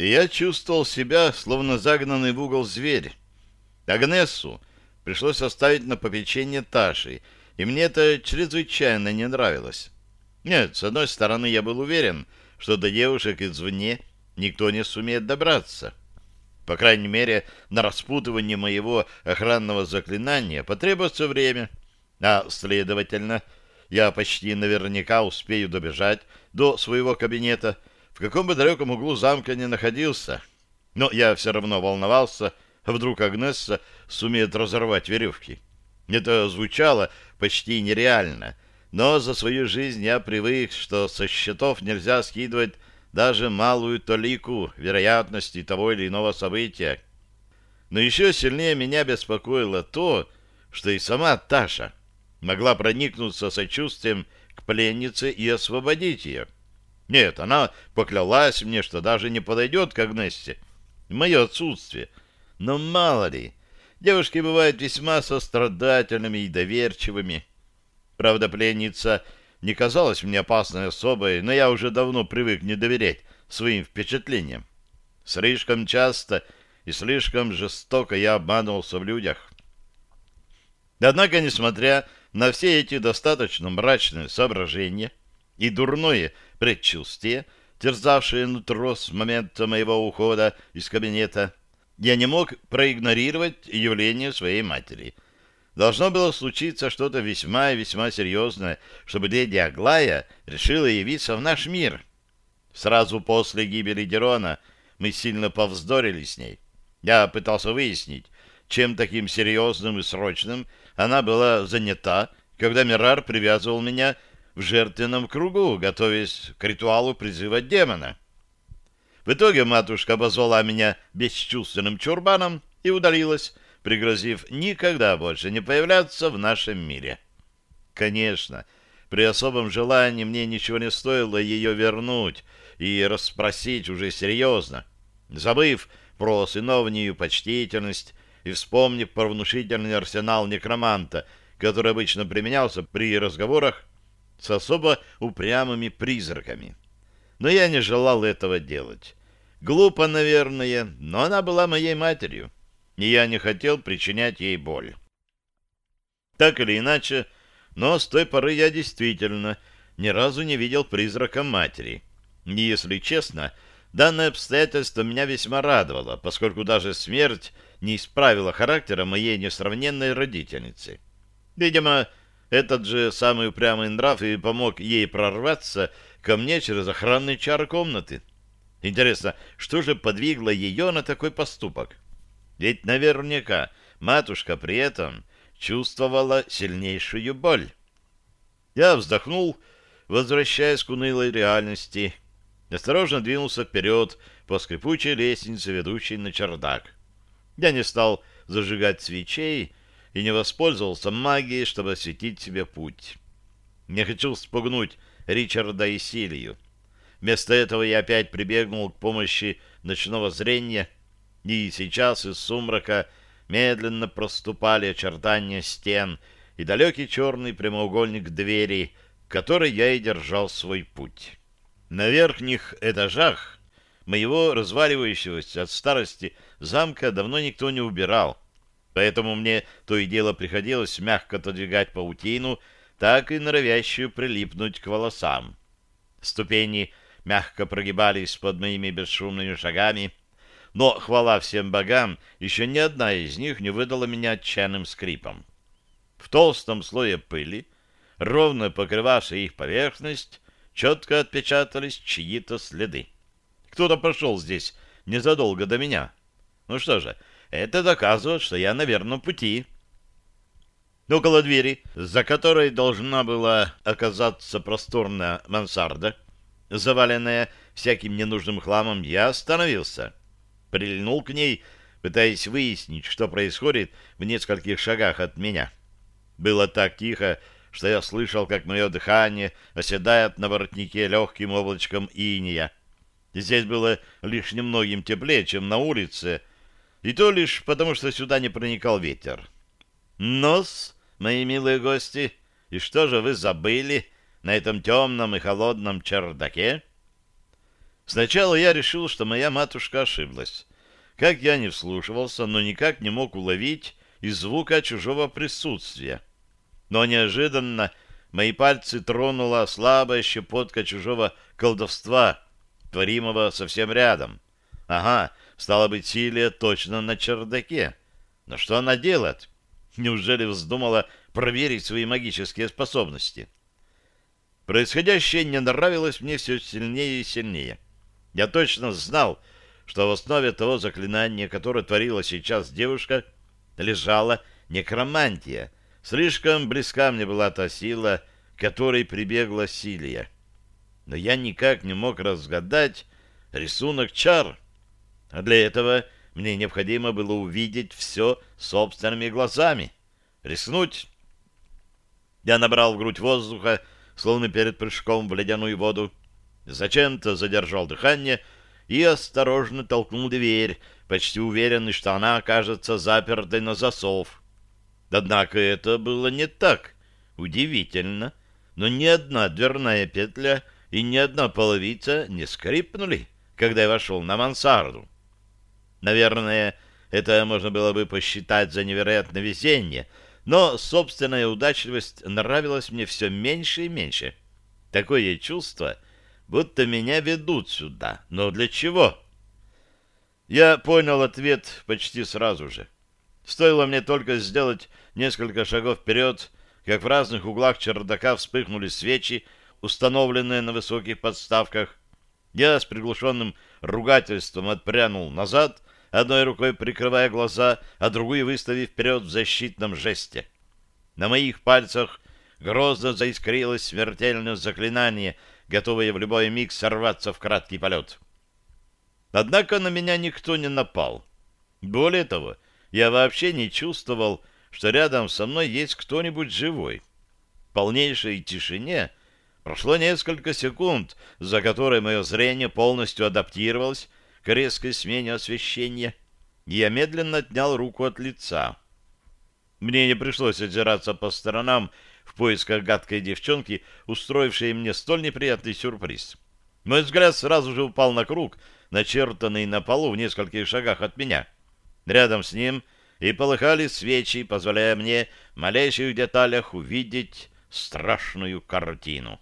и я чувствовал себя, словно загнанный в угол зверь. Агнессу пришлось оставить на попечение Таши, и мне это чрезвычайно не нравилось. Нет, с одной стороны, я был уверен, что до девушек извне никто не сумеет добраться. По крайней мере, на распутывание моего охранного заклинания потребуется время, а, следовательно, я почти наверняка успею добежать до своего кабинета, в каком бы далеком углу замка не находился. Но я все равно волновался, вдруг Агнесса сумеет разорвать веревки. Это звучало почти нереально, но за свою жизнь я привык, что со счетов нельзя скидывать даже малую толику вероятности того или иного события. Но еще сильнее меня беспокоило то, что и сама Таша могла проникнуться сочувствием к пленнице и освободить ее. Нет, она поклялась мне, что даже не подойдет к Агнессе мое отсутствие. Но мало ли, девушки бывают весьма сострадательными и доверчивыми. Правда, пленница не казалась мне опасной особой, но я уже давно привык не доверять своим впечатлениям. Слишком часто и слишком жестоко я обманывался в людях. Однако, несмотря на все эти достаточно мрачные соображения и дурное предчувствие, терзавшее нутро с момента моего ухода из кабинета, я не мог проигнорировать явление своей матери — Должно было случиться что-то весьма и весьма серьезное, чтобы леди Аглая решила явиться в наш мир. Сразу после гибели Дерона мы сильно повздорили с ней. Я пытался выяснить, чем таким серьезным и срочным она была занята, когда Мирар привязывал меня в жертвенном кругу, готовясь к ритуалу призыва демона. В итоге матушка обозвала меня бесчувственным чурбаном и удалилась, пригрозив никогда больше не появляться в нашем мире. Конечно, при особом желании мне ничего не стоило ее вернуть и расспросить уже серьезно, забыв про сыновнюю почтительность и вспомнив про внушительный арсенал некроманта, который обычно применялся при разговорах с особо упрямыми призраками. Но я не желал этого делать. Глупо, наверное, но она была моей матерью и я не хотел причинять ей боль. Так или иначе, но с той поры я действительно ни разу не видел призрака матери. И, если честно, данное обстоятельство меня весьма радовало, поскольку даже смерть не исправила характера моей несравненной родительницы. Видимо, этот же самый упрямый нрав и помог ей прорваться ко мне через охранный чар комнаты. Интересно, что же подвигло ее на такой поступок? Ведь наверняка матушка при этом чувствовала сильнейшую боль. Я вздохнул, возвращаясь к унылой реальности. Осторожно двинулся вперед по скрипучей лестнице, ведущей на чердак. Я не стал зажигать свечей и не воспользовался магией, чтобы осветить себе путь. Не хочу спугнуть Ричарда и Силию. Вместо этого я опять прибегнул к помощи ночного зрения — и сейчас из сумрака медленно проступали очертания стен и далекий черный прямоугольник двери, к которой я и держал свой путь. На верхних этажах моего разваливающегося от старости замка давно никто не убирал, поэтому мне то и дело приходилось мягко отодвигать паутину, так и норовящую прилипнуть к волосам. Ступени мягко прогибались под моими бесшумными шагами, но, хвала всем богам, еще ни одна из них не выдала меня отчаянным скрипом. В толстом слое пыли, ровно покрывавшей их поверхность, четко отпечатались чьи-то следы. Кто-то прошел здесь незадолго до меня. Ну что же, это доказывает, что я на верном пути. Около двери, за которой должна была оказаться просторная мансарда, заваленная всяким ненужным хламом, я остановился — прильнул к ней, пытаясь выяснить, что происходит в нескольких шагах от меня. Было так тихо, что я слышал, как мое дыхание оседает на воротнике легким облачком иния. Здесь было лишь немногим теплее, чем на улице, и то лишь потому, что сюда не проникал ветер. Нос, мои милые гости, и что же вы забыли на этом темном и холодном чердаке? Сначала я решил, что моя матушка ошиблась. Как я не вслушивался, но никак не мог уловить и звука чужого присутствия. Но неожиданно мои пальцы тронула слабая щепотка чужого колдовства, творимого совсем рядом. Ага, стало быть, Силия точно на чердаке. Но что она делает? Неужели вздумала проверить свои магические способности? Происходящее не нравилось мне все сильнее и сильнее. Я точно знал, что в основе того заклинания, которое творила сейчас девушка, лежала некромантия. Слишком близка мне была та сила, которой прибегла Силия. Но я никак не мог разгадать рисунок чар. А для этого мне необходимо было увидеть все собственными глазами. Рискнуть. Я набрал в грудь воздуха, словно перед прыжком в ледяную воду. Зачем-то задержал дыхание и осторожно толкнул дверь, почти уверенный, что она окажется запертой на засов. Однако это было не так. Удивительно. Но ни одна дверная петля и ни одна половица не скрипнули, когда я вошел на мансарду. Наверное, это можно было бы посчитать за невероятное везение, но собственная удачливость нравилась мне все меньше и меньше. Такое чувство, будто меня ведут сюда. Но для чего? Я понял ответ почти сразу же. Стоило мне только сделать несколько шагов вперед, как в разных углах чердака вспыхнули свечи, установленные на высоких подставках. Я с приглушенным ругательством отпрянул назад, одной рукой прикрывая глаза, а другую выставив вперед в защитном жесте. На моих пальцах грозно заискрилось смертельное заклинание, готовое в любой миг сорваться в краткий полет. Однако на меня никто не напал. Более того, я вообще не чувствовал, что рядом со мной есть кто-нибудь живой. В полнейшей тишине прошло несколько секунд, за которые мое зрение полностью адаптировалось к резкой смене освещения, и я медленно отнял руку от лица. Мне не пришлось озираться по сторонам в поисках гадкой девчонки, устроившей мне столь неприятный сюрприз. Мой взгляд сразу же упал на круг, начертанный на полу в нескольких шагах от меня. Рядом с ним и полыхали свечи, позволяя мне в малейших деталях увидеть страшную картину.